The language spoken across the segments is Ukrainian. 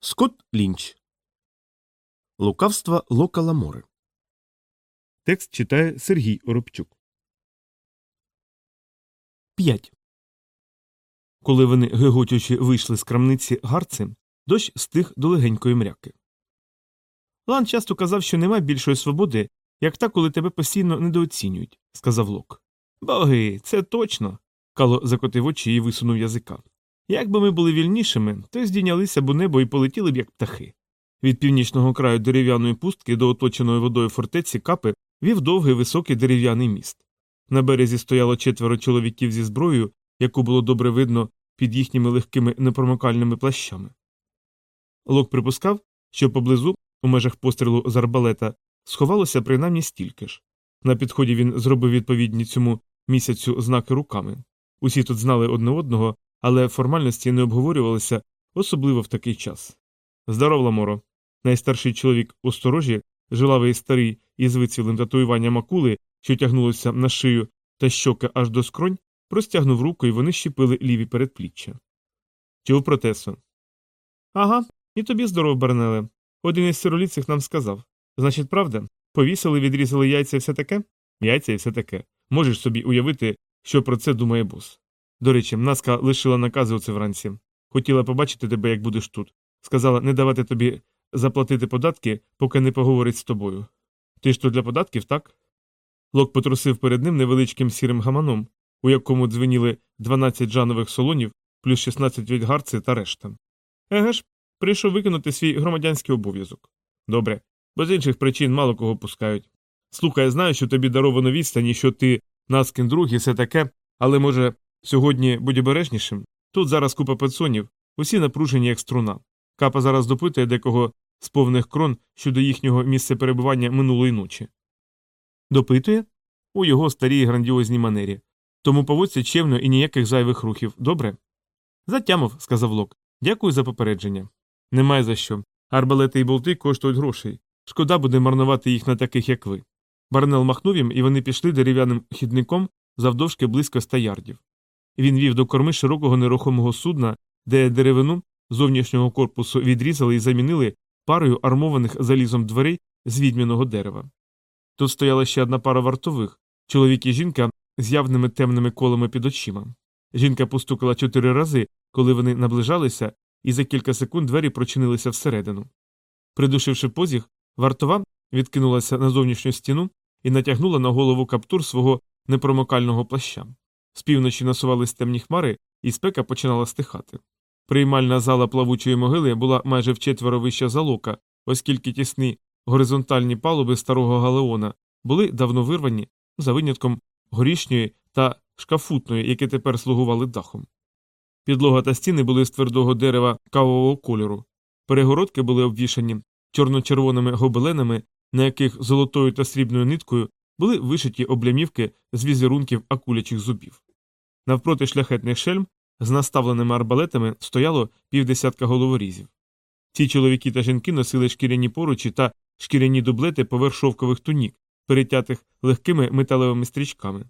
Скотт Лінч. Лукавства Лока Ламори. Текст читає Сергій Оробчук. 5. Коли вони гиготючи вийшли з крамниці гарци, дощ стих до легенької мряки. Лан часто казав, що нема більшої свободи, як та, коли тебе постійно недооцінюють, сказав Лок. Боги, це точно. Кало закотив очі і висунув язика. Якби ми були вільнішими, то здійнялися б у небо і полетіли б як птахи. Від північного краю дерев'яної пустки до оточеної водою фортеці капи вів довгий високий дерев'яний міст. На березі стояло четверо чоловіків зі зброєю, яку було добре видно під їхніми легкими непромокальними плащами. Лок припускав, що поблизу, у межах пострілу з арбалета, сховалося принаймні стільки ж. На підході він зробив відповідні цьому місяцю знаки руками. Усі тут знали одне одного, але формальності не обговорювалися, особливо в такий час. Здоров, Ламоро. Найстарший чоловік у сторожі, жилавий старий із вицілим татуюванням акули, що тягнулося на шию та щоки аж до скронь, простягнув руку і вони щепили ліві передпліччя. Чув про Тесу? Ага, і тобі здоров, Бернеле. Один із сироліцих нам сказав. Значить, правда? Повісили, відрізали яйця і все таке? Яйця і все таке. Можеш собі уявити, що про це думає бос. До речі, Наска лишила накази оце вранці. Хотіла побачити тебе, як будеш тут. Сказала не давати тобі заплатити податки, поки не поговорить з тобою. Ти ж тут для податків, так? Лок потрусив перед ним невеличким сірим гаманом, у якому дзвеніли 12 жанових солонів, плюс 16 від гарци та решта. Еге ж, прийшов виконати свій громадянський обов'язок. Добре, бо з інших причин мало кого пускають. Слухай, знаю, що тобі даровано відстані, що ти Наскін друг і все таке, але може Сьогодні будь обережнішим. Тут зараз купа пецонів, усі напружені, як струна. Капа зараз допитує декого з повних крон щодо їхнього місця перебування минулої ночі. Допитує? У його старій грандіозній манері. Тому поводься чемно і ніяких зайвих рухів, добре? Затямов, сказав Лок. Дякую за попередження. Немає за що. Арбалети і болти коштують грошей. Шкода буде марнувати їх на таких, як ви. Барнел махнув їм, і вони пішли дерев'яним хідником завдовжки близько ста ярдів. Він вів до корми широкого нерухомого судна, де деревину зовнішнього корпусу відрізали і замінили парою армованих залізом дверей з відміного дерева. Тут стояла ще одна пара вартових чоловік і жінка з явними темними колами під очима. Жінка постукала чотири рази, коли вони наближалися, і за кілька секунд двері прочинилися всередину. Придушивши позіг, вартова відкинулася на зовнішню стіну і натягнула на голову каптур свого непромокального плаща. З півночі насувались темні хмари, і спека починала стихати. Приймальна зала плавучої могили була майже вчетверо вища за лока, оскільки тісні горизонтальні палуби старого галеона були давно вирвані, за винятком горішньої та шкафутної, які тепер слугували дахом. Підлога та стіни були з твердого дерева кавового кольору, перегородки були обвішані чорно-червоними гобеленами, на яких золотою та срібною ниткою були вишиті облямівки з візерунків акулячих зубів. Навпроти шляхетних шельм з наставленими арбалетами стояло півдесятка головорізів. Ці чоловіки та жінки носили шкіряні поручі та шкіряні дублети поверх шовкових тунік, перетятих легкими металевими стрічками.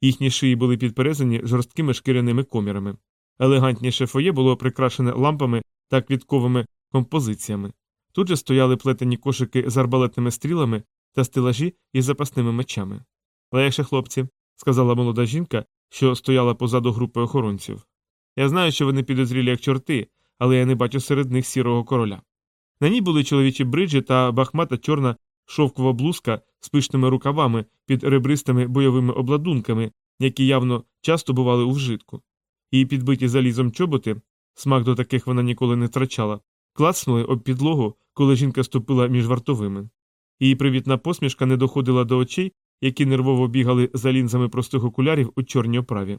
Їхні шиї були підперезані жорсткими шкіряними комірами. Елегантніше фоє було прикрашене лампами та квітковими композиціями. Тут же стояли плетені кошики з арбалетними стрілами та стелажі із запасними мечами. Легше, хлопці, сказала молода жінка, що стояла позаду групи охоронців. Я знаю, що вони підозрілі як чорти, але я не бачу серед них сірого короля. На ній були чоловічі бриджі та бахмата чорна шовкова блузка з пишними рукавами під ребристими бойовими обладунками, які явно часто бували у вжитку. Її підбиті залізом чоботи, смак до таких вона ніколи не втрачала, клацнули об підлогу, коли жінка ступила між вартовими. Її привітна посмішка не доходила до очей, які нервово бігали за лінзами простих окулярів у чорній оправі.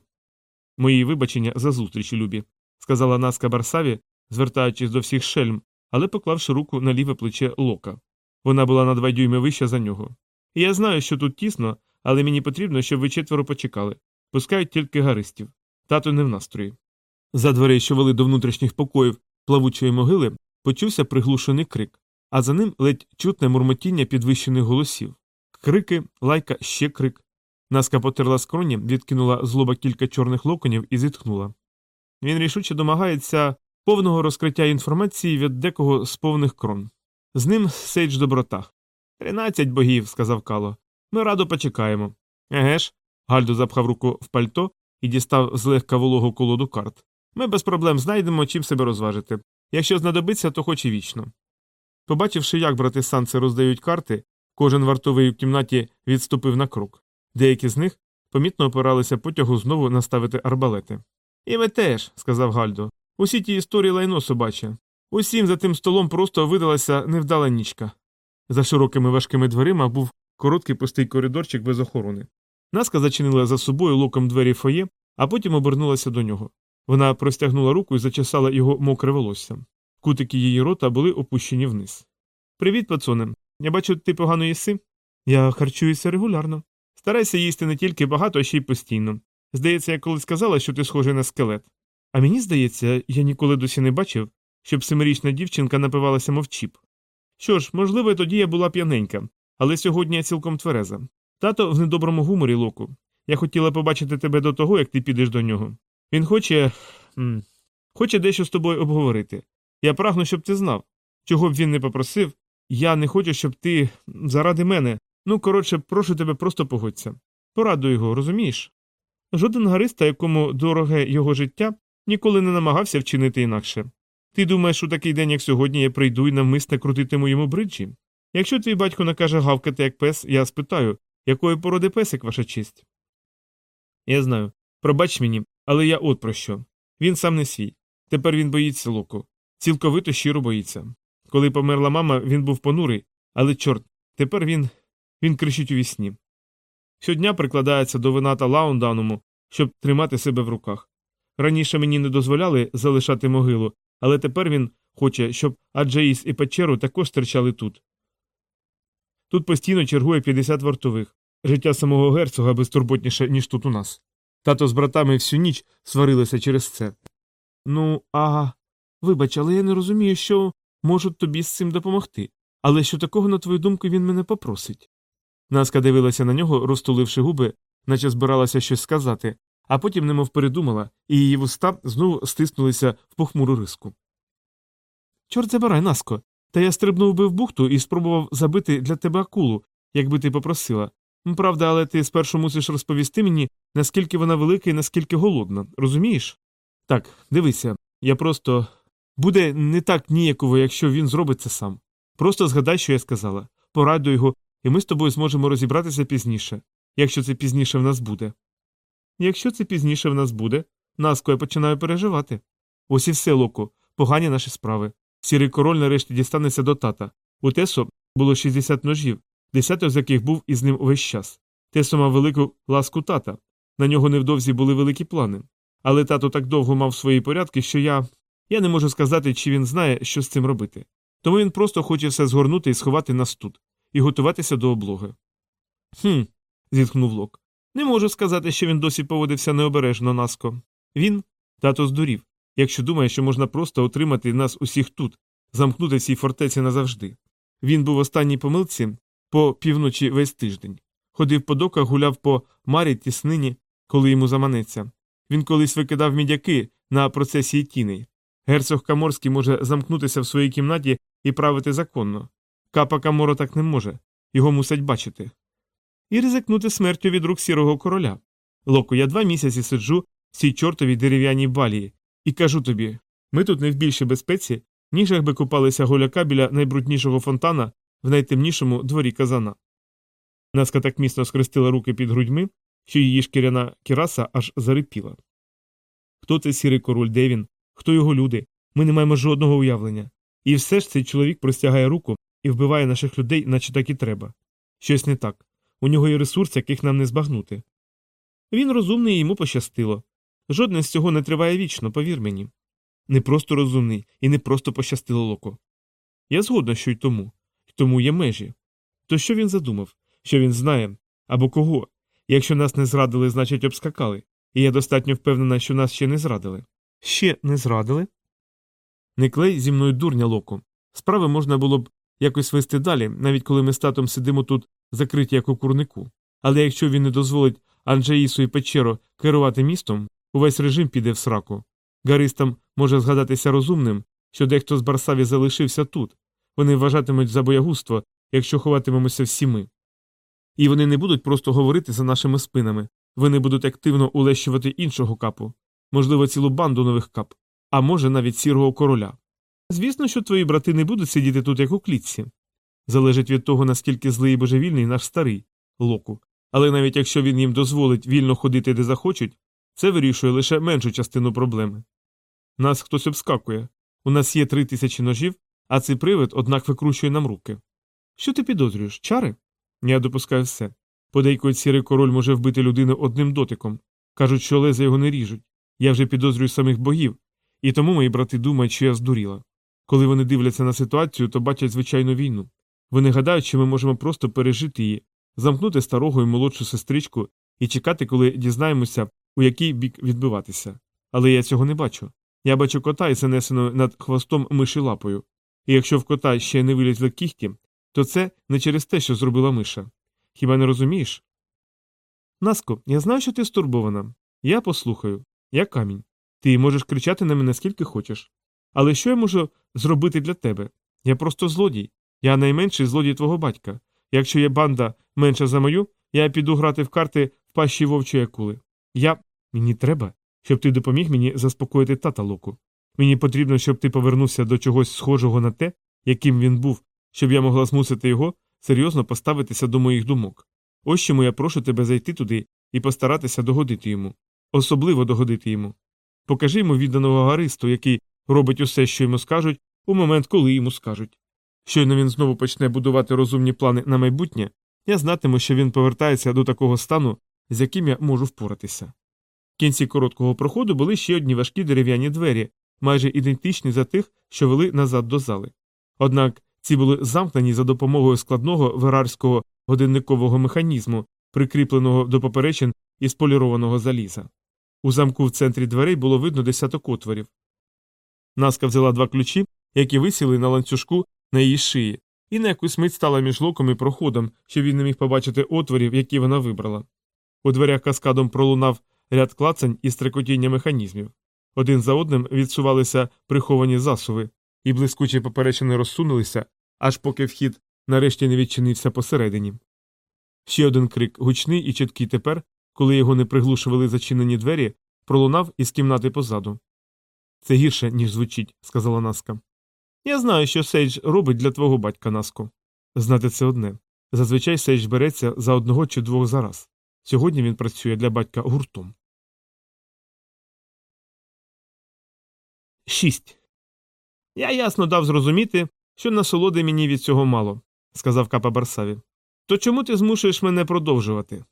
Мої вибачення за зустрічі, любі, сказала Наска Барсаві, звертаючись до всіх шельм, але поклавши руку на ліве плече лока. Вона була на два дюйми вища за нього. Я знаю, що тут тісно, але мені потрібно, щоб ви четверо почекали. Пускають тільки гаристів. Тато не в настрої. За дверей, що вели до внутрішніх покоїв плавучої могили, почувся приглушений крик, а за ним ледь чутне мурмотіння підвищених голосів. Крики, лайка, ще крик. Наска потерла скроні, відкинула злоба кілька чорних локонів і зітхнула. Він рішуче домагається повного розкриття інформації від декого з повних крон. З ним Сейдж Доброта. Тринадцять богів, сказав Кало. Ми радо почекаємо. Еге ж. Гальдо запхав руку в пальто і дістав злегка вологу колоду карт. Ми без проблем знайдемо, чим себе розважити. Якщо знадобиться, то хоч і вічно. Побачивши, як брати Санце роздають карти, кожен вартовий у кімнаті відступив на крок. Деякі з них помітно опиралися потягу знову наставити арбалети. І ви теж, сказав Гальдо. Усі ті історії лайно собаче. Усім за тим столом просто видалася невдала нічка. За широкими важкими дверима був короткий пустий коридорчик без охорони. Наска зачинила за собою локом двері фоє, а потім обернулася до нього. Вона простягнула руку і зачесала його мокре волосся. Кутики її рота були опущені вниз. Привіт, пацоне. Я бачу, ти погано їси? Я харчуюся регулярно. Старайся їсти не тільки багато, а ще й постійно. Здається, я колись сказала, що ти схожий на скелет. А мені здається, я ніколи досі не бачив, щоб семирічна дівчинка напивалася мовчіп. Що ж, можливо, тоді я була п'яненька, але сьогодні я цілком твереза. Тато в недоброму гуморі локу. Я хотіла побачити тебе до того, як ти підеш до нього. Він хоче. М, хоче дещо з тобою обговорити. Я прагну, щоб ти знав. Чого б він не попросив, я не хочу, щоб ти заради мене. Ну, коротше, прошу тебе, просто погодься. Порадуй його, розумієш? Жоден гариста, якому дороге його життя, ніколи не намагався вчинити інакше. Ти думаєш, у такий день, як сьогодні, я прийду і навмисне крутитиму йому бриджі? Якщо твій батько накаже гавкати як пес, я спитаю, якої породи песик, ваша честь? Я знаю. Пробач мені, але я от про що. Він сам не свій. Тепер він боїться локу. Цілковито щиро боїться. Коли померла мама, він був понурий, але чорт, тепер він. він кричить у вісні. Щодня прикладається до вината лаунданому, щоб тримати себе в руках. Раніше мені не дозволяли залишати могилу, але тепер він хоче, щоб Аджаїс і Печеру також стирчали тут. Тут постійно чергує 50 вартових. Життя самого герцога безтурботніше, ніж тут у нас. Тато з братами всю ніч сварилися через це. Ну, ага. Вибач, але я не розумію, що можу тобі з цим допомогти. Але що такого, на твою думку, він мене попросить. Наска дивилася на нього, розтуливши губи, наче збиралася щось сказати, а потім немов передумала, і її вуста знову стиснулися в похмуру риску. Чорт забирай, Наско. Та я стрибнув би в бухту і спробував забити для тебе акулу, якби ти попросила. Правда, але ти спершу мусиш розповісти мені, наскільки вона велика і наскільки голодна, розумієш? Так, дивися, я просто. Буде не так ніяково, якщо він зробить це сам. Просто згадай, що я сказала. Порадуй його, і ми з тобою зможемо розібратися пізніше, якщо це пізніше в нас буде. Якщо це пізніше в нас буде, Наско, я починаю переживати. Ось і все, Локо, погані наші справи. Сірий король нарешті дістанеться до тата. У Тесо було 60 ножів, десяток з яких був із ним увесь час. Тесо мав велику ласку тата. На нього невдовзі були великі плани. Але тато так довго мав свої порядки, що я. Я не можу сказати, чи він знає, що з цим робити. Тому він просто хоче все згорнути і сховати нас тут, і готуватися до облоги. Хм. зітхнув Лок. Не можу сказати, що він досі поводився необережно, Наско. Він, тато, здурів, якщо думає, що можна просто отримати нас усіх тут, замкнути в цій фортеці назавжди. Він був останній помилці по півночі весь тиждень. Ходив по доках, гуляв по марі тіснині, коли йому заманеться. Він колись викидав мідяки на процесії тіней. Герцог Каморський може замкнутися в своїй кімнаті і правити законно. Капа Каморо так не може, його мусять бачити. І ризикнути смертю від рук сірого короля. Локо, я два місяці сиджу в цій чортовій дерев'яній балії, і кажу тобі ми тут не в більшій безпеці, ніж якби купалися голяка біля найбруднішого фонтана в найтемнішому дворі казана. Наска так міцно схрестила руки під грудьми, що її шкіряна кіраса аж зарипіла. Хто це сірий король, де він? Хто його люди? Ми не маємо жодного уявлення. І все ж цей чоловік простягає руку і вбиває наших людей, наче так і треба. Щось не так. У нього є ресурс, яких нам не збагнути. Він розумний і йому пощастило. Жодне з цього не триває вічно, повір мені. Не просто розумний і не просто пощастило локо. Я згодна, що й тому, й тому є межі. То що він задумав, що він знає або кого? Якщо нас не зрадили, значить обскакали, і я достатньо впевнена, що нас ще не зрадили. Ще не зрадили? Не клей зі мною дурня локо. Справи можна було б якось вести далі, навіть коли ми з татом сидимо тут закриті як у курнику. Але якщо він не дозволить Анджаїсу і Печеро керувати містом, увесь режим піде в сраку. Гаристам може згадатися розумним, що дехто з Барсаві залишився тут. Вони вважатимуть за боягузтво, якщо ховатимемося всі ми. І вони не будуть просто говорити за нашими спинами, вони будуть активно улещувати іншого капу, можливо, цілу банду нових кап, а може навіть сірого короля. Звісно, що твої брати не будуть сидіти тут, як у клітці. Залежить від того, наскільки злий і божевільний наш старий локу. Але навіть якщо він їм дозволить вільно ходити де захочуть, це вирішує лише меншу частину проблеми. Нас хтось обскакує. У нас є три тисячі ножів, а цей привид, однак, викручує нам руки. Що ти підозрюєш? Чари? Я допускаю все. Подейкують сірий король може вбити людину одним дотиком. Кажуть, що леза його не ріжуть. Я вже підозрюю самих богів, і тому мої брати думають, що я здуріла. Коли вони дивляться на ситуацію, то бачать звичайну війну. Вони гадають, що ми можемо просто пережити її, замкнути старого і молодшу сестричку і чекати, коли дізнаємося, у який бік відбиватися. Але я цього не бачу. Я бачу кота із занесеною над хвостом миші лапою. І якщо в кота ще не вилізли кіхті, то це не через те, що зробила миша. Хіба не розумієш? Наско, я знаю, що ти стурбована. Я послухаю. Я камінь. Ти можеш кричати на мене скільки хочеш. Але що я можу зробити для тебе? Я просто злодій. Я найменший злодій твого батька. Якщо є банда менша за мою, я піду грати в карти в пащі вовчої акули. Я. Мені треба, щоб ти допоміг мені заспокоїти тата Локу. Мені потрібно, щоб ти повернувся до чогось схожого на те, яким він був, щоб я могла змусити його серйозно поставитися до моїх думок. Ось чому я прошу тебе зайти туди і постаратися догодити йому, особливо догодити йому. Покажи йому відданого гаристу, який робить усе, що йому скажуть, у момент, коли йому скажуть. Щойно він знову почне будувати розумні плани на майбутнє, я знатиму, що він повертається до такого стану, з яким я можу впоратися. В кінці короткого проходу були ще одні важкі дерев'яні двері, майже ідентичні за тих, що вели назад до зали. Однак ці були замкнені за допомогою складного верарського годинникового механізму, прикріпленого до поперечин із полірованого заліза. У замку в центрі дверей було видно десяток отворів. Наска взяла два ключі, які висіли на ланцюжку на її шиї, і на якусь мить стала між локом і проходом, щоб він не міг побачити отворів, які вона вибрала. У дверях каскадом пролунав ряд клацань і стрекотіння механізмів. Один за одним відсувалися приховані засуви, і блискучі поперечини розсунулися, аж поки вхід нарешті не відчинився посередині. Ще один крик, гучний і чіткий тепер, коли його не приглушували зачинені двері, пролунав із кімнати позаду. Це гірше, ніж звучить, сказала Наска. Я знаю, що Сейдж робить для твого батька Наско. Знати це одне. Зазвичай Сейдж береться за одного чи двох за раз. Сьогодні він працює для батька гуртом. 6. Я ясно дав зрозуміти, що насолоди мені від цього мало, сказав капа Барсаві. То чому ти змушуєш мене продовжувати?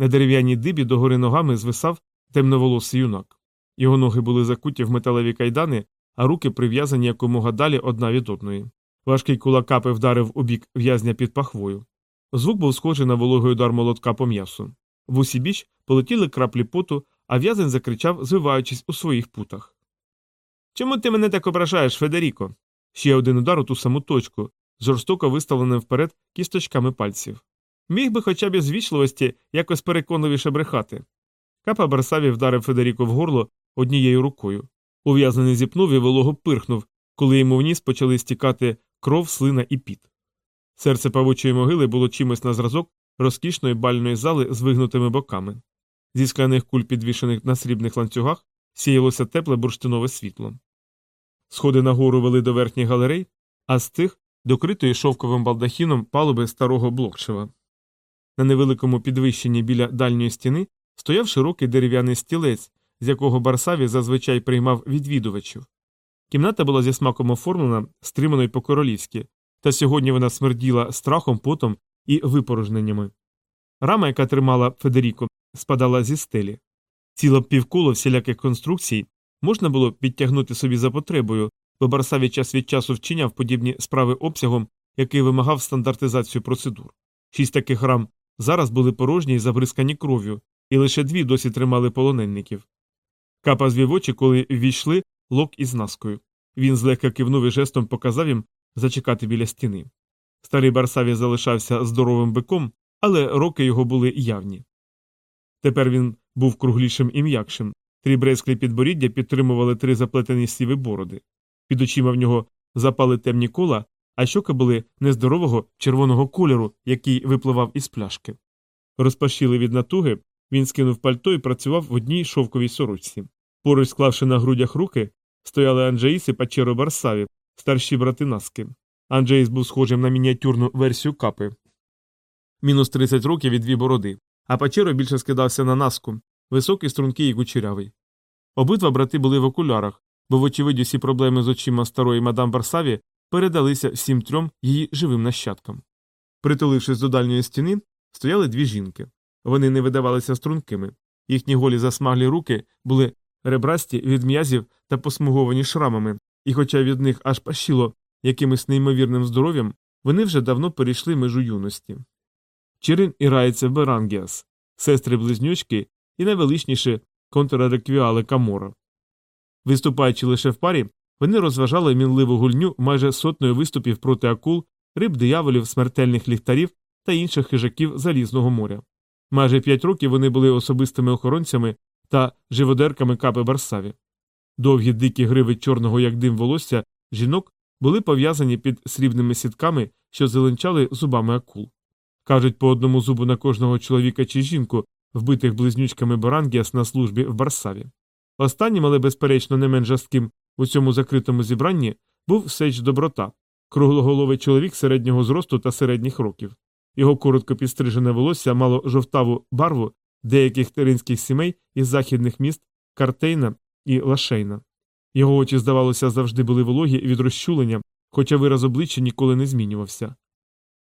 На дерев'яній дибі догори ногами звисав темноволосий юнак. Його ноги були закуті в металеві кайдани, а руки прив'язані якомога далі одна від одної. Важкий кулак капи вдарив у бік в'язня під пахвою. Звук був схожий на вологий удар молотка по м'ясу. В усі біч полетіли краплі поту, а в'язень закричав, звиваючись у своїх путах. Чому ти мене так ображаєш, Федеріко? Ще один удар у ту саму точку, жорстоко виставленим вперед кісточками пальців. Міг би хоча б із вічливості якось переконливіше брехати. Капа Барсаві вдарив Федеріко в горло однією рукою. Ув'язнений зіпнув і волого пирхнув, коли йому вниз почали стікати кров, слина і піт. Серце павучої могили було чимось на зразок розкішної бальної зали з вигнутими боками. Зі скляних куль, підвішених на срібних ланцюгах, сіялося тепле бурштинове світло. Сходи нагору вели до верхніх галерей, а з цих докритої шовковим балдахіном палуби старого блокшева. На невеликому підвищенні біля дальньої стіни стояв широкий дерев'яний стілець, з якого Барсаві зазвичай приймав відвідувачів. Кімната була зі смаком оформлена, стримано й по-королівськи, та сьогодні вона смерділа страхом, потом і випорожненнями. Рама, яка тримала Федеріко, спадала зі стелі. Ціле півколо всіляких конструкцій можна було підтягнути собі за потребою, бо Барсаві час від часу вчиняв подібні справи обсягом, який вимагав стандартизацію процедур. Шість таких рам зараз були порожні й забризкані кров'ю, і лише дві досі тримали полоненників. Капа звів очі, коли ввійшли лок із наскою. Він злегка кивнув і жестом показав їм зачекати біля стіни. Старий Барсаві залишався здоровим биком, але роки його були явні. Тепер він був круглішим і м'якшим, Три брезклі підборіддя підтримували три заплетені сіви бороди. Під очима в нього запали темні кола, а щоки були нездорового червоного кольору, який випливав із пляшки. Розпашіли від натуги, він скинув пальто і працював в одній шовковій сорочці. Поруч, склавши на грудях руки, стояли Анджеїс і Пачеро Барсаві, старші брати Наски. Анджеїс був схожим на мініатюрну версію капи. Мінус 30 років і дві бороди, а Пачеро більше скидався на наску, високий, стрункий і кучерявий. Обидва брати були в окулярах, бо, вочевидь, усі проблеми з очима старої мадам Барсаві передалися всім трьом її живим нащадкам. Притулившись до дальньої стіни, стояли дві жінки. Вони не видавалися стрункими, їхні голі засмаглі руки були ребрасті від м'язів та посмуговані шрамами, і, хоча від них аж пащило якимось неймовірним здоров'ям, вони вже давно перейшли межу юності. Черин і Райця Берангіас, сестри близнючки і найвеличніші контрреквіали Камора. Виступаючи лише в парі, вони розважали мінливу гульню майже сотнею виступів проти акул, риб дияволів, смертельних ліхтарів та інших хижаків залізного моря. Майже п'ять років вони були особистими охоронцями та живодерками капи Барсаві. Довгі дикі гриви чорного, як дим волосся, жінок були пов'язані під срібними сітками, що дзеленчали зубами акул. Кажуть, по одному зубу на кожного чоловіка чи жінку, вбитих близнючками Борангіас на службі в Барсаві. Останнім, але безперечно не менш жорстким у цьому закритому зібранні, був Сейдж Доброта, круглоголовий чоловік середнього зросту та середніх років. Його коротко підстрижене волосся мало жовтаву барву деяких теринських сімей із західних міст Картейна і Лашейна. Його очі, здавалося, завжди були вологі від розчулення, хоча вираз обличчя ніколи не змінювався.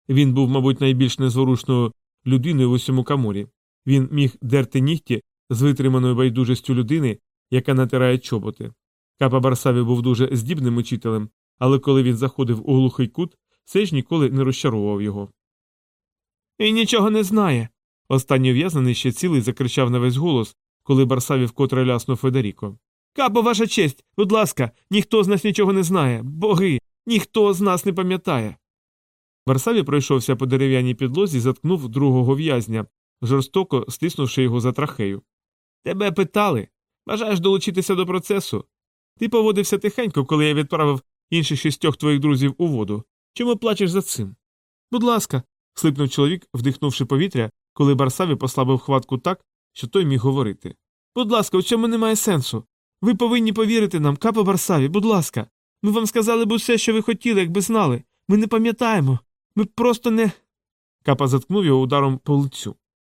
Він був, мабуть, найбільш незворушною людиною в усьому каморі. Він міг дерти нігті з витриманою байдужістю людини, яка натирає чоботи. Капа Барсаві був дуже здібним учителем, але коли він заходив у глухий кут, це ж ніколи не розчаровував його. Він нічого не знає. Останній ув'язнений ще цілий закричав на весь голос, коли Барсаві вкотре ляснув Федеріко. Капо, ваша честь, будь ласка, ніхто з нас нічого не знає. Боги, ніхто з нас не пам'ятає. Барсаві пройшовся по дерев'яній підлозі і заткнув другого в'язня, жорстоко стиснувши його за трахею. Тебе питали. Бажаєш долучитися до процесу? Ти поводився тихенько, коли я відправив інших шістьох твоїх друзів у воду. Чому плачеш за цим? Будь ласка, слипнув чоловік, вдихнувши повітря, коли Барсаві послабив хватку так, що той міг говорити. Будь ласка, у цьому немає сенсу. Ви повинні повірити нам, капо Барсаві, будь ласка. Ми вам сказали б усе, що ви хотіли, якби знали. Ми не пам'ятаємо. Ми просто не. Капа заткнув його ударом по лицю.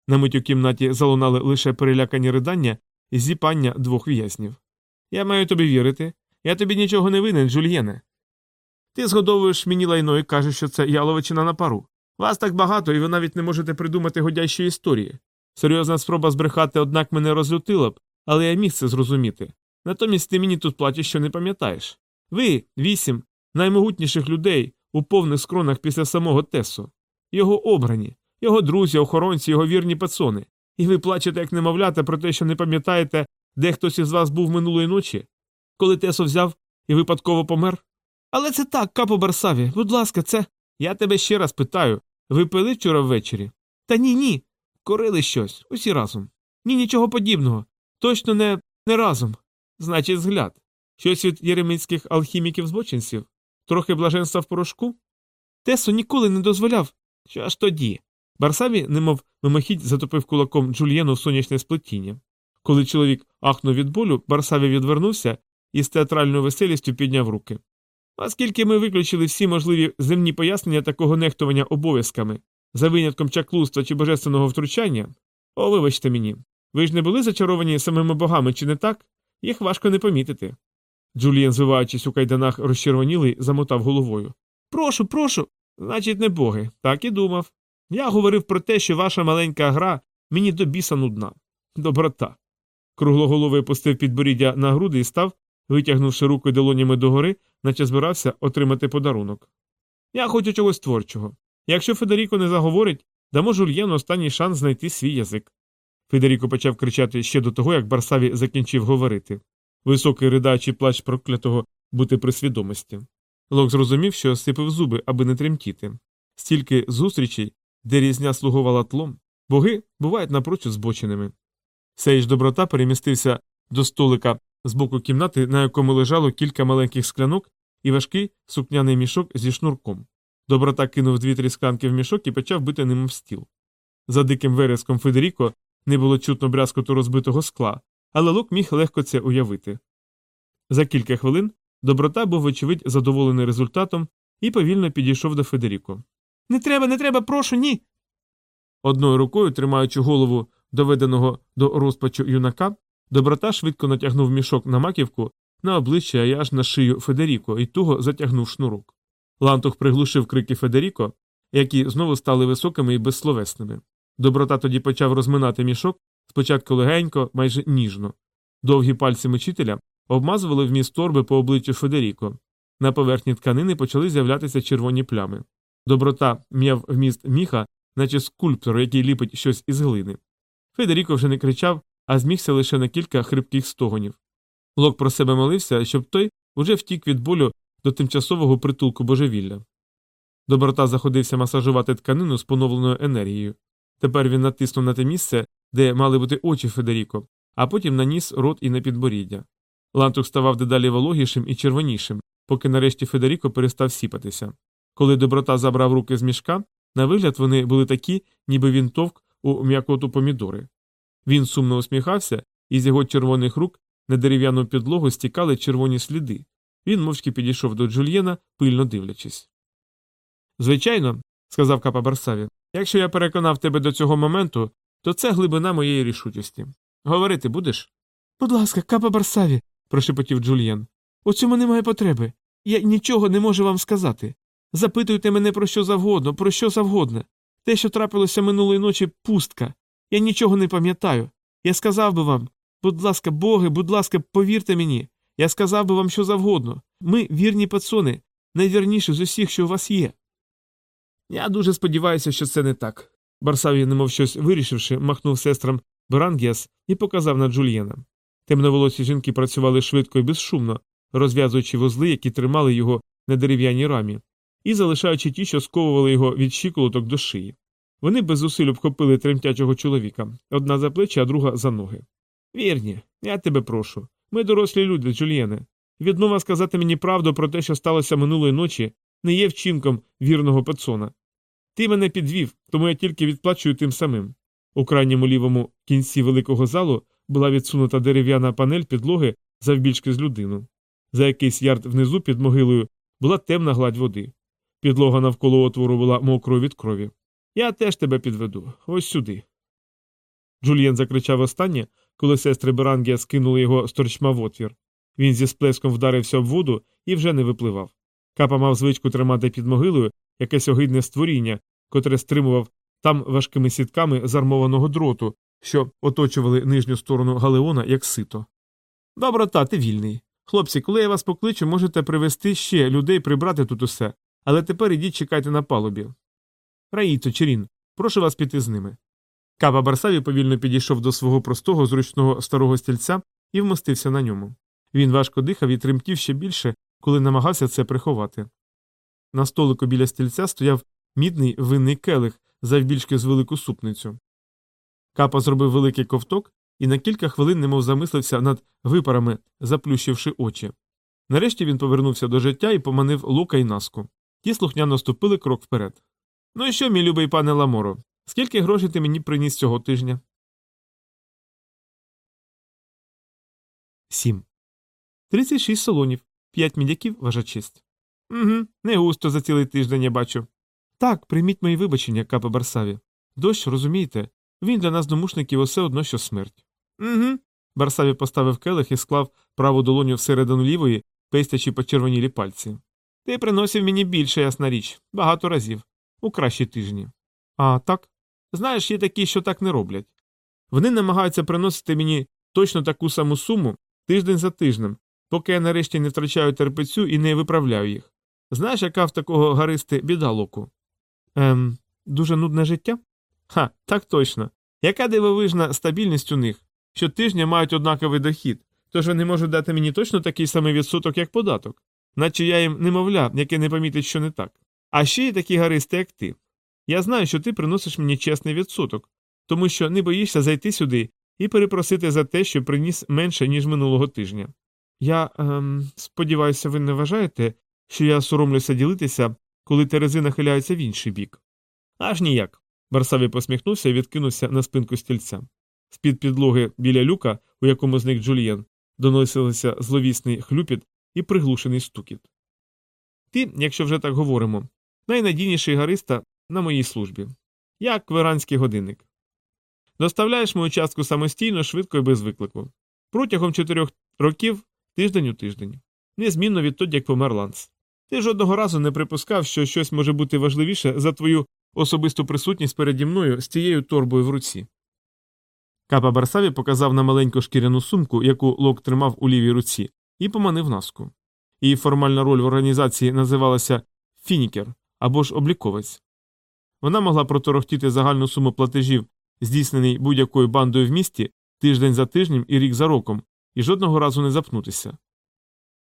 На мить у кімнаті залунали лише перелякані ридання і зіпання двох в'язнів. Я маю тобі вірити. Я тобі нічого не винен, Жульєне. Ти згодовуєш мені лайно і кажеш, що це яловичина на пару. Вас так багато, і ви навіть не можете придумати годящої історії. Серйозна спроба збрехати, однак мене розлютила б, але я міг це зрозуміти. Натомість ти мені тут платиш, що не пам'ятаєш. Ви, вісім, наймогутніших людей у повних скронах після самого Тесу, його обрані, його друзі, охоронці, його вірні пацони. І ви плачете, як немовлята, про те, що не пам'ятаєте, де хтось із вас був минулої ночі, коли Тесо взяв і випадково помер? Але це так, капо Барсаві, будь ласка, це. Я тебе ще раз питаю ви пили вчора ввечері? Та ні, ні. Корили щось, усі разом. Ні, нічого подібного. Точно не, не разом. Значить, згляд. Щось від єреміцьких алхіміків збочинців? Трохи блаженства в порошку? Тесо ніколи не дозволяв. Що ж тоді? Барсаві, немов мимохідь, затопив кулаком Джульєну сонячне сплетіння. Коли чоловік ахнув від болю, Барсаві відвернувся і з театральною веселістю підняв руки. Оскільки ми виключили всі можливі земні пояснення такого нехтування обов'язками, за винятком чаклунства чи божественного втручання, о, вибачте мені, ви ж не були зачаровані самими богами, чи не так? Їх важко не помітити. Джулієн, звиваючись у кайданах, розчервонілий, замотав головою. Прошу, прошу. Значить, не боги, так і думав. Я говорив про те, що ваша маленька гра мені до біса нудна. Доброта. Круглоголовий опустив підборіддя на груди і став, витягнувши руки долонями догори, наче збирався отримати подарунок. Я хочу чогось творчого. Якщо Федеріко не заговорить, дамо жульєну останній шанс знайти свій язик. Федеріко почав кричати ще до того, як Барсаві закінчив говорити. Високий ридаючий плач проклятого бути при свідомості. Лок зрозумів, що сипив зуби, аби не тремтіти. Стільки зустрічей, де різня слугувала тлом, боги бувають напрочуд збоченими. Сейж доброта перемістився до столика з боку кімнати, на якому лежало кілька маленьких склянок і важкий сукняний мішок зі шнурком. Доброта кинув дві-три склянки в мішок і почав бити ним в стіл. За диким вереском Федеріко не було чутно брязкоту розбитого скла, але Лок міг легко це уявити. За кілька хвилин доброта був, вочевидь, задоволений результатом і повільно підійшов до Федеріко. Не треба, не треба, прошу, ні. Одною рукою, тримаючи голову доведеного до розпачу юнака, доброта швидко натягнув мішок на маківку, на обличчя і аж на шию Федеріко і туго затягнув шнурок. Лантух приглушив крики Федеріко, які знову стали високими і безсловесними. Доброта тоді почав розминати мішок, спочатку легенько, майже ніжно. Довгі пальці мучителя обмазували вміст торби по обличчю Федеріко. На поверхні тканини почали з'являтися червоні плями. Доброта м'яв вміст міха, наче скульптор, який ліпить щось із глини. Федеріко вже не кричав, а змігся лише на кілька хрипких стогонів. Лок про себе молився, щоб той уже втік від болю до тимчасового притулку божевілля. Доброта заходився масажувати тканину з поновленою енергією. Тепер він натиснув на те місце, де мали бути очі Федеріко, а потім наніс рот і на підборіддя. Лантух ставав дедалі вологішим і червонішим, поки нарешті Федеріко перестав сіпатися. Коли доброта забрав руки з мішка, на вигляд вони були такі, ніби він товк у м'якоту помідори. Він сумно усміхався, і з його червоних рук на дерев'яну підлогу стікали червоні сліди. Він мовчки підійшов до Джульєна, пильно дивлячись. Звичайно, сказав Капа Барсаві, якщо я переконав тебе до цього моменту, то це глибина моєї рішучості. Говорити будеш? Будь ласка, Капа Барсаві, прошепотів Джульєн. У цьому немає потреби. Я нічого не можу вам сказати. Запитуйте мене про що завгодно, про що завгодно. Те, що трапилося минулої ночі, пустка. Я нічого не пам'ятаю. Я сказав би вам, будь ласка, боги, будь ласка, повірте мені. Я сказав би вам що завгодно. Ми вірні пацони, найвірніші з усіх, що у вас є. Я дуже сподіваюся, що це не так. Барсаві, немов щось вирішивши, махнув сестрам Берангіас і показав на Джульєна. Темноволосі жінки працювали швидко і безшумно, розв'язуючи вузли, які тримали його на дерев'яній рамі, і залишаючи ті, що сковували його від щиколоток до шиї. Вони без зусиль обхопили тремтячого чоловіка одна за плечі, а друга за ноги. Вірні, я тебе прошу. Ми дорослі люди, Джульєне. Відмова сказати мені правду про те, що сталося минулої ночі, не є вчинком вірного пацона. Ти мене підвів, тому я тільки відплачую тим самим. У крайньому лівому кінці великого залу була відсунута дерев'яна панель підлоги завбільшки з людину. За якийсь ярд внизу під могилою була темна гладь води. Підлога навколо отвору була мокрою від крові. Я теж тебе підведу, ось сюди. Джульєн закричав останнє, коли сестри Берангія скинули його з торчма в отвір. Він зі сплеском вдарився об воду і вже не випливав. Капа мав звичку тримати під могилою якесь огидне створіння, котре стримував там важкими сітками зармованого дроту, що оточували нижню сторону галеона, як сито. Доброта, ти вільний. Хлопці, коли я вас покличу, можете привезти ще людей прибрати тут усе, але тепер ідіть чекайте на палубі. Раїто, Черін, прошу вас піти з ними. Капа Барсаві повільно підійшов до свого простого зручного старого стільця і вмостився на ньому. Він важко дихав і тремтів ще більше, коли намагався це приховати. На столику біля стільця стояв мідний винний келих завбільшки з велику супницю. Капа зробив великий ковток і на кілька хвилин немов замислився над випарами, заплющивши очі. Нарешті він повернувся до життя і поманив лука й наску. Ті слухняно ступили крок вперед. Ну і що, мій любий пане Ламоро, скільки грошей ти мені приніс цього тижня? Сім. Тридцять шість солонів, п'ять мідяків, ваша честь. Угу, не густо за цілий тиждень я бачу. Так, прийміть мої вибачення, капе Барсаві. Дощ, розумієте, він для нас домушників усе одно, що смерть. Угу. Барсаві поставив келих і склав праву долоню всередину лівої, пестячи почервонілі пальці. Ти приносив мені більше, ясна річ, багато разів, у кращі тижні. А так? Знаєш, є такі, що так не роблять. Вони намагаються приносити мені точно таку саму суму тиждень за тижнем, поки я нарешті не втрачаю терпецю і не виправляю їх. Знаєш, яка в такого гаристи біда локу? Ем, дуже нудне життя? Ха, так точно. Яка дивовижна стабільність у них? Щотижня мають однаковий дохід, тож вони можуть дати мені точно такий самий відсоток, як податок, наче я їм немовля, яке не помітить, що не так. А ще є такі гаристи, як ти. Я знаю, що ти приносиш мені чесний відсоток, тому що не боїшся зайти сюди і перепросити за те, що приніс менше, ніж минулого тижня. Я ем, сподіваюся, ви не вважаєте, що я соромлюся ділитися, коли терези нахиляються в інший бік. Аж ніяк. Барсаві посміхнувся і відкинувся на спинку стільця. З під підлоги біля люка, у якому зник Джулієн, доносилися зловісний хлюпіт і приглушений стукіт. Ти, якщо вже так говоримо, найнадійніший гариста на моїй службі. Я кверанський годинник. Доставляєш мою частку самостійно, швидко і без виклику. Протягом чотирьох років, тиждень у тиждень. Незмінно відтоді, як помер Ланс. Ти жодного разу не припускав, що щось може бути важливіше за твою особисту присутність переді мною з цією торбою в руці. Капа Барсаві показав на маленьку шкіряну сумку, яку Лок тримав у лівій руці, і поманив наску. Її формальна роль в організації називалася фінікер або ж обліковець. Вона могла проторохтіти загальну суму платежів, здійснений будь-якою бандою в місті, тиждень за тижнем і рік за роком, і жодного разу не запнутися.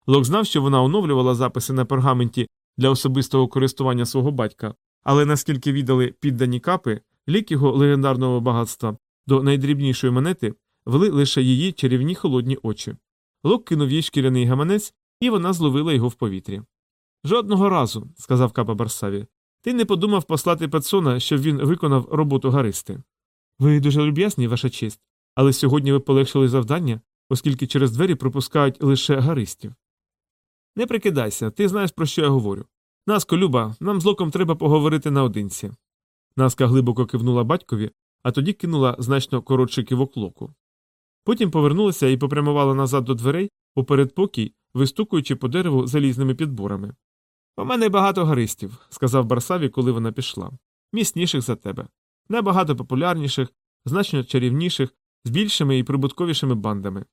Лок знав, що вона оновлювала записи на пергаменті для особистого користування свого батька, але наскільки віддали піддані капи, лік його легендарного багатства до найдрібнішої монети вели лише її чарівні холодні очі. Лок кинув їй шкіряний гаманець, і вона зловила його в повітрі. Жодного разу, сказав капа Барсаві, ти не подумав послати Петсона, щоб він виконав роботу гаристи. Ви дуже люб'язні, ваша честь, але сьогодні ви полегшили завдання, оскільки через двері пропускають лише гаристів. Не прикидайся, ти знаєш, про що я говорю. Наско, Люба, нам з локом треба поговорити наодинці. Наска глибоко кивнула батькові, а тоді кинула значно коротший кивок локу. Потім повернулася і попрямувала назад до дверей у передпокій, вистукуючи по дереву залізними підборами. У мене багато гаристів, сказав Барсаві, коли вона пішла. Міцніших за тебе. Набагато популярніших, значно чарівніших, з більшими і прибутковішими бандами.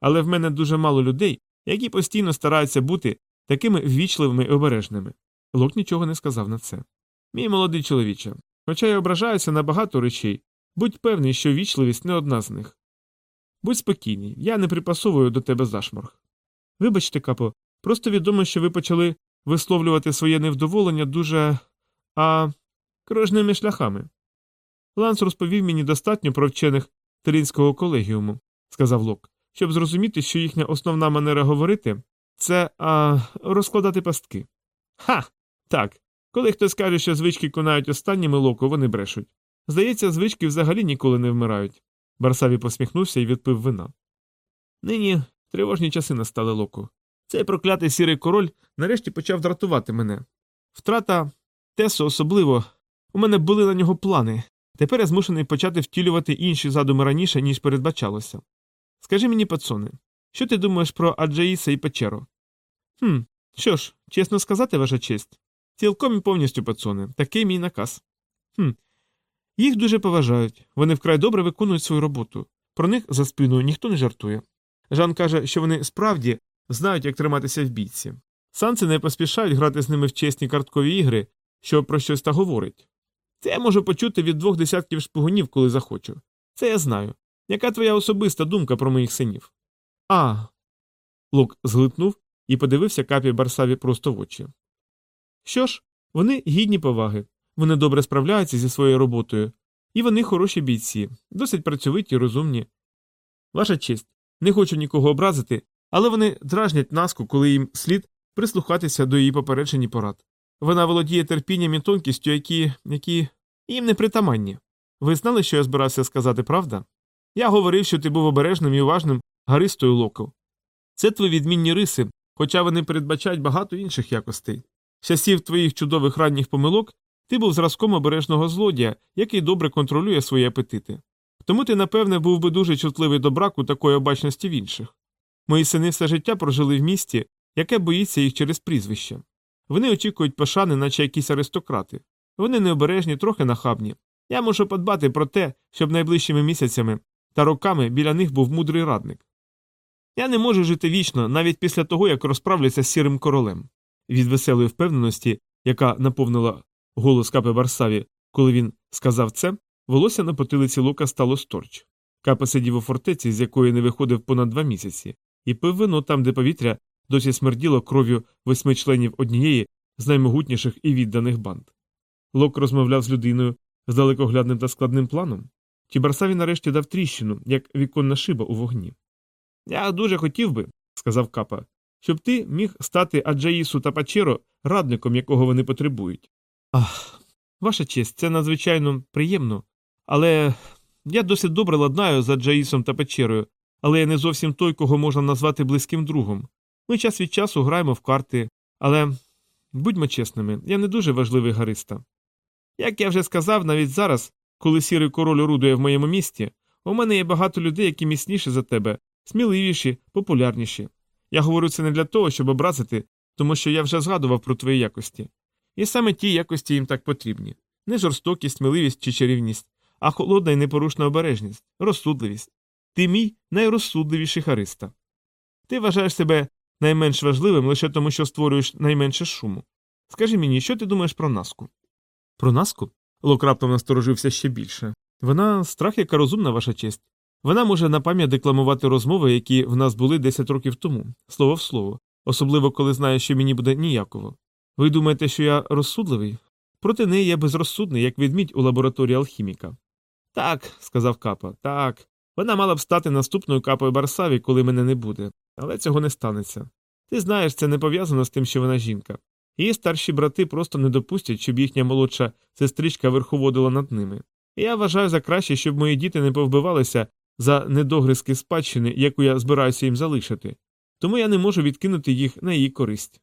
Але в мене дуже мало людей, які постійно стараються бути такими ввічливими і обережними. Лок нічого не сказав на це. Мій молодий чоловіче, хоча я ображаюся на багато речей, будь певний, що вічливість не одна з них. Будь спокійний, я не припасовую до тебе зашморг. Вибачте, капо, просто відомо, що ви почали висловлювати своє невдоволення дуже. а крижними шляхами. Ланс розповів мені достатньо про вчених Терінського колегіуму, сказав Лок, щоб зрозуміти, що їхня основна манера говорити це а, розкладати пастки. Ха. Так. Коли хтось каже, що звички конають останніми локу, вони брешуть. Здається, звички взагалі ніколи не вмирають. Барсаві посміхнувся і відпив вина. Нині тривожні часи настали локу. Цей проклятий сірий король нарешті почав дратувати мене. Втрата Тесу особливо. У мене були на нього плани. Тепер я змушений почати втілювати інші задуми раніше, ніж передбачалося. Скажи мені, пацоне, що ти думаєш про Аджаїса і Печеру? Хм, що ж, чесно сказати, ваша честь. Цілком і повністю пацоне, такий мій наказ. Хм. Їх дуже поважають, вони вкрай добре виконують свою роботу. Про них за спиною ніхто не жартує. Жан каже, що вони справді знають, як триматися в бійці. Санці не поспішають грати з ними в чесні карткові ігри, що про щось та говорить. Це я можу почути від двох десятків шпигунів, коли захочу. Це я знаю. Яка твоя особиста думка про моїх синів? А. Лук зглитнув і подивився капі Барсаві просто в очі. Що ж, вони гідні поваги, вони добре справляються зі своєю роботою, і вони хороші бійці, досить працьовиті, розумні. Ваша честь, не хочу нікого образити, але вони дражнять наску, коли їм слід прислухатися до її попереджень і порад. Вона володіє терпінням і тонкістю, які які їм не притаманні. Ви знали, що я збирався сказати, правда? Я говорив, що ти був обережним і уважним гаристою локу. Це твої відмінні риси, хоча вони передбачають багато інших якостей. З часів твоїх чудових ранніх помилок ти був зразком обережного злодія, який добре контролює свої апетити. Тому ти, напевне, був би дуже чутливий до браку такої обачності в інших. Мої сини все життя прожили в місті, яке боїться їх через прізвище. Вони очікують пошани, наче якісь аристократи. Вони необережні, трохи нахабні. Я можу подбати про те, щоб найближчими місяцями та роками біля них був мудрий радник. Я не можу жити вічно, навіть після того, як розправлюся з сірим королем. Від веселої впевненості, яка наповнила голос капи Варсаві, коли він сказав це, волосся на потилиці лука стало сторч. Капа сидів у фортеці, з якої не виходив понад два місяці, і пив вино там, де повітря досі смерділо кров'ю восьми членів однієї з наймогутніших і відданих банд. Лок розмовляв з людиною з далекоглядним та складним планом. чи Барсаві нарешті дав тріщину, як віконна шиба у вогні. Я дуже хотів би, сказав капа, щоб ти міг стати Аджаїсу та Пачеро радником, якого вони потребують. Ах, ваша честь, це надзвичайно приємно, але я досить добре ладнаю за Джаїсом та Печерою, але я не зовсім той, кого можна назвати близьким другом. Ми час від часу граємо в карти, але будьмо чесними, я не дуже важливий гариста. Як я вже сказав, навіть зараз, коли сірий король орудує в моєму місті, у мене є багато людей, які міцніші за тебе, сміливіші, популярніші. Я говорю це не для того, щоб образити, тому що я вже згадував про твої якості. І саме ті якості їм так потрібні не жорстокість, сміливість чи чарівність, а холодна і непорушна обережність, розсудливість. Ти мій найрозсудливіший хариста. Ти вважаєш себе найменш важливим лише тому, що створюєш найменше шуму. Скажи мені, що ти думаєш про наску? Про наску? Лок раптом насторожився ще більше. Вона страх, яка розумна, ваша честь. Вона може на пам'ять декламувати розмови, які в нас були 10 років тому, слово в слово, особливо коли знає, що мені буде ніяково. Ви думаєте, що я розсудливий? Проти неї я безрозсудний, як відмідь у лабораторії алхіміка. Так, сказав капа, так. Вона мала б стати наступною капою Барсаві, коли мене не буде, але цього не станеться. Ти знаєш, це не пов'язано з тим, що вона жінка. Її старші брати просто не допустять, щоб їхня молодша сестричка верховодила над ними. І я вважаю за краще, щоб мої діти не повбивалися за недогризки спадщини, яку я збираюся їм залишити, тому я не можу відкинути їх на її користь.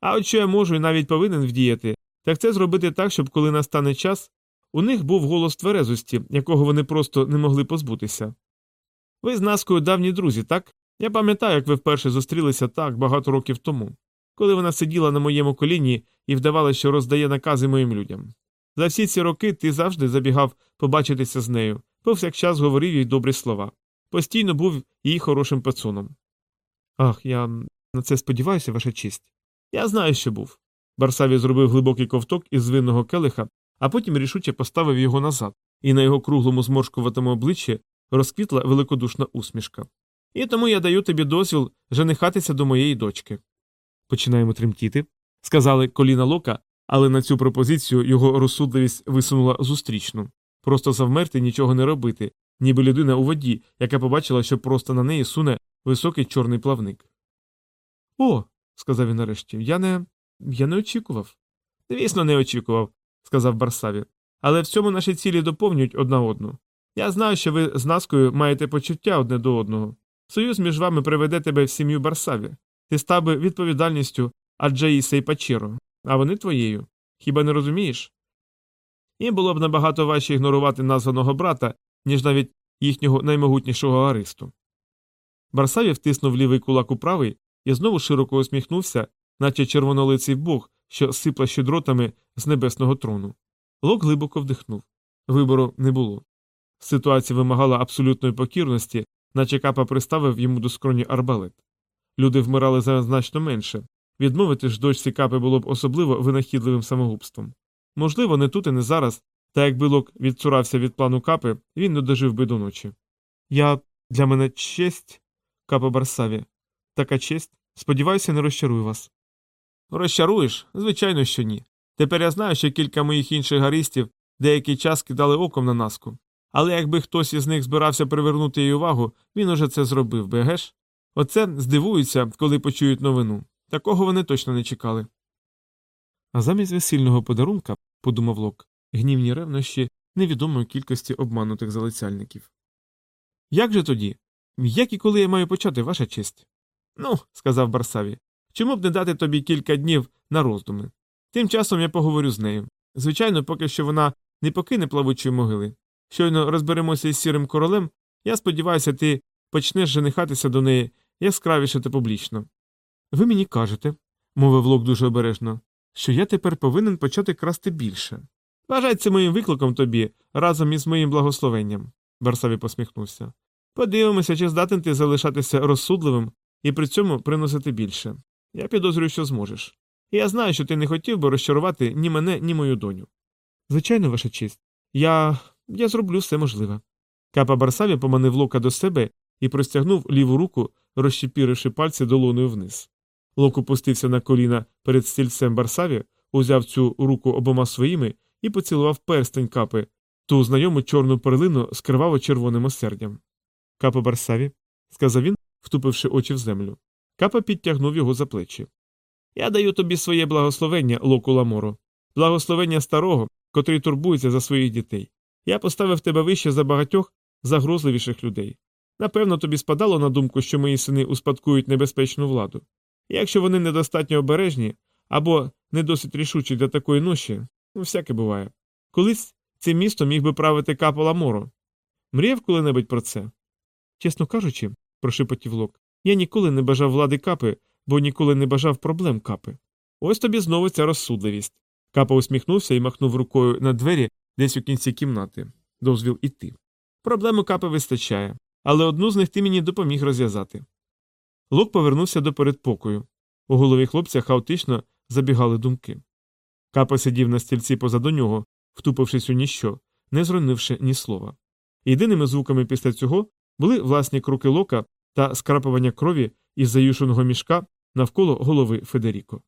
А от що я можу і навіть повинен вдіяти, так це зробити так, щоб коли настане час, у них був голос тверезості, якого вони просто не могли позбутися. Ви з Наскою давні друзі, так? Я пам'ятаю, як ви вперше зустрілися так багато років тому, коли вона сиділа на моєму коліні і вдавала, що роздає накази моїм людям. За всі ці роки ти завжди забігав побачитися з нею, повсякчас говорив їй добрі слова. Постійно був її хорошим пацаном. Ах, я на це сподіваюся, ваша честь. Я знаю, що був. Барсаві зробив глибокий ковток із винного келиха, а потім рішуче поставив його назад, і на його круглому зморшкуватому обличчі розквітла великодушна усмішка. І тому я даю тобі дозвіл женихатися до моєї дочки. Починаємо тремтіти, сказали коліна Лока, але на цю пропозицію його розсудливість висунула зустрічну просто завмерти нічого не робити, ніби людина у воді, яка побачила, що просто на неї суне високий чорний плавник. О, сказав він нарешті, я не. я не очікував. Звісно, не очікував, сказав Барсаві. Але в цьому наші цілі доповнюють одна одну. Я знаю, що ви з Наскою маєте почуття одне до одного. Союз між вами приведе тебе в сім'ю Барсаві. Ти став би відповідальністю Аджаїса і Пачеро, а вони твоєю. Хіба не розумієш? Їм було б набагато важче ігнорувати названого брата, ніж навіть їхнього наймогутнішого аристу. Барсаві втиснув лівий кулак у правий і знову широко усміхнувся, наче червонолиций бог, що сипла щедротами з небесного трону. Лок глибоко вдихнув. Вибору не було. Ситуація вимагала абсолютної покірності, наче капа приставив йому до скроні арбалет. Люди вмирали за значно менше. Відмовити ж дочці капи було б особливо винахідливим самогубством. Можливо, не тут і не зараз, та якби Лок відцурався від плану капи, він не дожив би до ночі. Я для мене честь, капа Барсаві. Така честь. Сподіваюся, не розчарую вас. Розчаруєш? Звичайно, що ні. Тепер я знаю, що кілька моїх інших гаристів деякий час кидали оком на наску. Але якби хтось із них збирався привернути її увагу, він уже це зробив би, геш? Оце здивуються, коли почують новину. Такого вони точно не чекали. А замість весільного подарунка, подумав Лок, гнівні ревнощі невідомої кількості обманутих залицяльників. Як же тоді? Як і коли я маю почати, ваша честь? Ну, сказав Барсаві, чому б не дати тобі кілька днів на роздуми? Тим часом я поговорю з нею. Звичайно, поки що вона не покине плавучої могили. Щойно розберемося із сірим королем, я сподіваюся, ти почнеш женихатися до неї яскравіше та публічно. Ви мені кажете, мовив Лок дуже обережно, що я тепер повинен почати красти більше. Вважай моїм викликом тобі разом із моїм благословенням, Барсаві посміхнувся. Подивимося, чи здатен ти залишатися розсудливим і при цьому приносити більше. Я підозрюю, що зможеш. І я знаю, що ти не хотів би розчарувати ні мене, ні мою доню. Звичайно, ваша честь, я. я зроблю все можливе. Капа Барсаві поманив лока до себе і простягнув ліву руку, розщепіривши пальці долоною вниз. Лок опустився на коліна перед стільцем Барсаві, узяв цю руку обома своїми і поцілував перстень капи, ту знайому чорну перлину з криваво-червоним осердям. Капо Барсаві, сказав він, втупивши очі в землю. Капа підтягнув його за плечі. Я даю тобі своє благословення, Локу Ламоро, благословення старого, котрий турбується за своїх дітей. Я поставив тебе вище за багатьох загрозливіших людей. Напевно, тобі спадало на думку, що мої сини успадкують небезпечну владу. Якщо вони недостатньо обережні або не досить рішучі для такої ноші, ну, всяке буває. Колись цим містом міг би правити Капо Ламоро. Мріяв коли-небудь про це? Чесно кажучи, прошепотів Лок, я ніколи не бажав влади капи, бо ніколи не бажав проблем капи. Ось тобі знову ця розсудливість. Капа усміхнувся і махнув рукою на двері десь у кінці кімнати. Дозвіл іти. Проблеми капи вистачає, але одну з них ти мені допоміг розв'язати. Лок повернувся до передпокою. У голові хлопця хаотично забігали думки. Капа сидів на стільці позаду нього, втупившись у ніщо, не зронивши ні слова. Єдиними звуками після цього були власні круки лока та скрапування крові із заюшеного мішка навколо голови Федеріко.